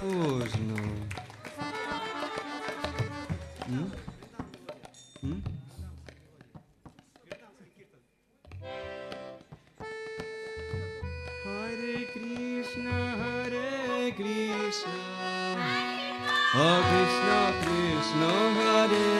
późno. Hmm? Hmm? Hare Krishna, Hare Krishna. Oh Krishna, Krishna, Hare Hare.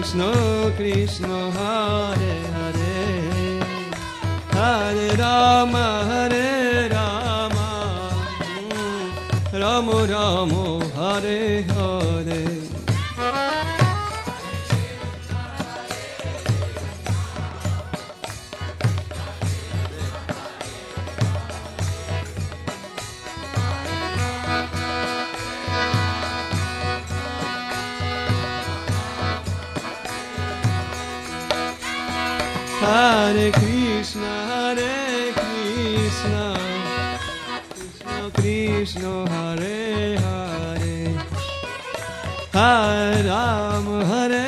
Krishna Krishna, Hare Hare, Hare Rama, Hare Rama, hmm. Rama Rama, Hare Hare. Hare Krishna, Hare Krishna, Krishna Krishna, Hare Hare, Hare Ram, Hare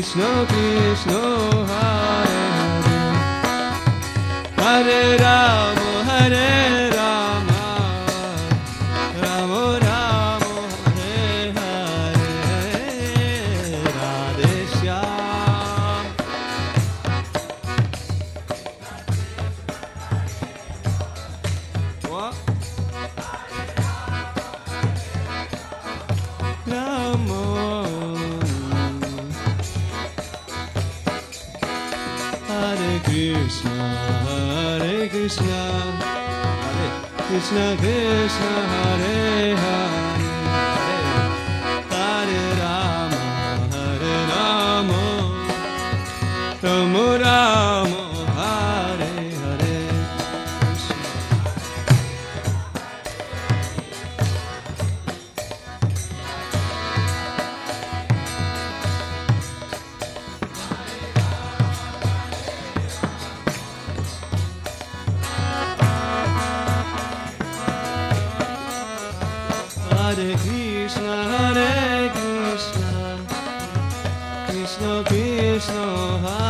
Krishna Krishna, Hare Hare, Hare Rama, Krishna, Hare Krishna, Krishna Krishna, Hare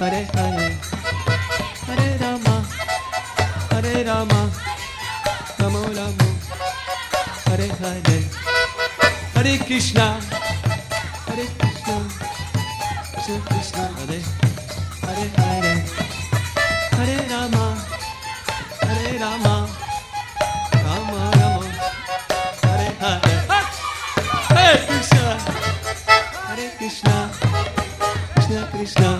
Hare Hare, Hare Rama, Hare Rama, Rama Rama, Hare Hare, Hare Krishna, Hare Krishna, Krishna Krishna, Hare. Hare Hare, Hare Rama, Hare Rama, Rama Rama, Hare Hare. Hare Krishna, Hare Krishna, Krishna Krishna,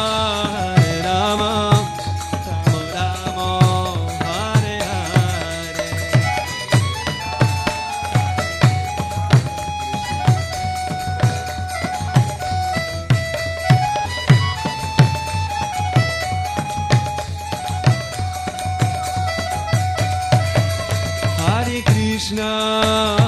Krishna.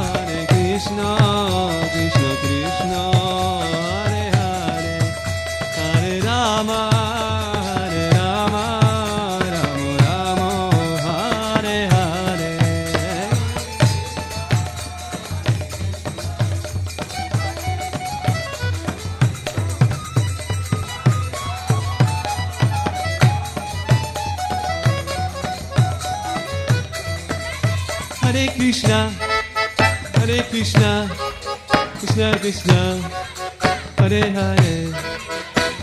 Hare Krishna, Hare Krishna Krishna, Krishna, Hare Hare,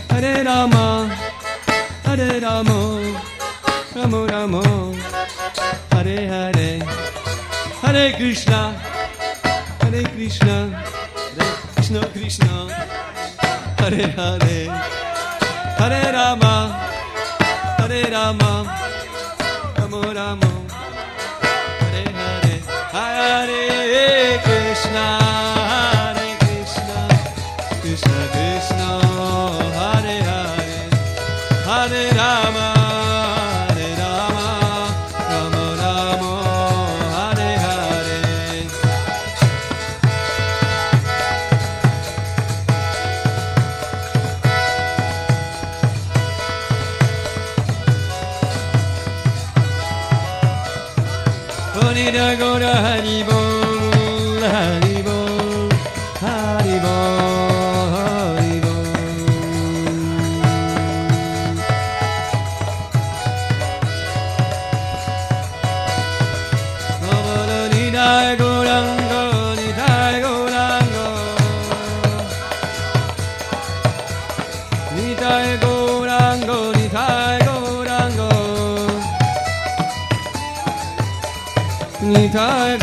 Hare Rama, Hare Rama, Rama Rama, Hare Hare, Hare Krishna, Hare Krishna, Krishna Krishna, Hare Hare, Hare Rama, Hare Rama, Rama Rama. Hare Krishna Bonita Gora Haribol, Nitai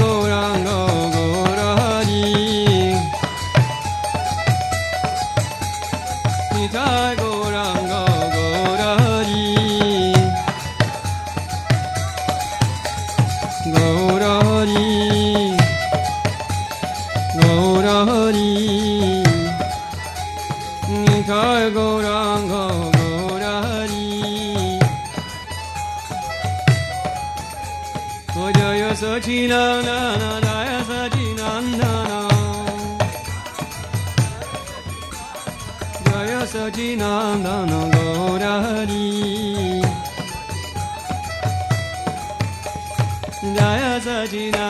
नया सजिना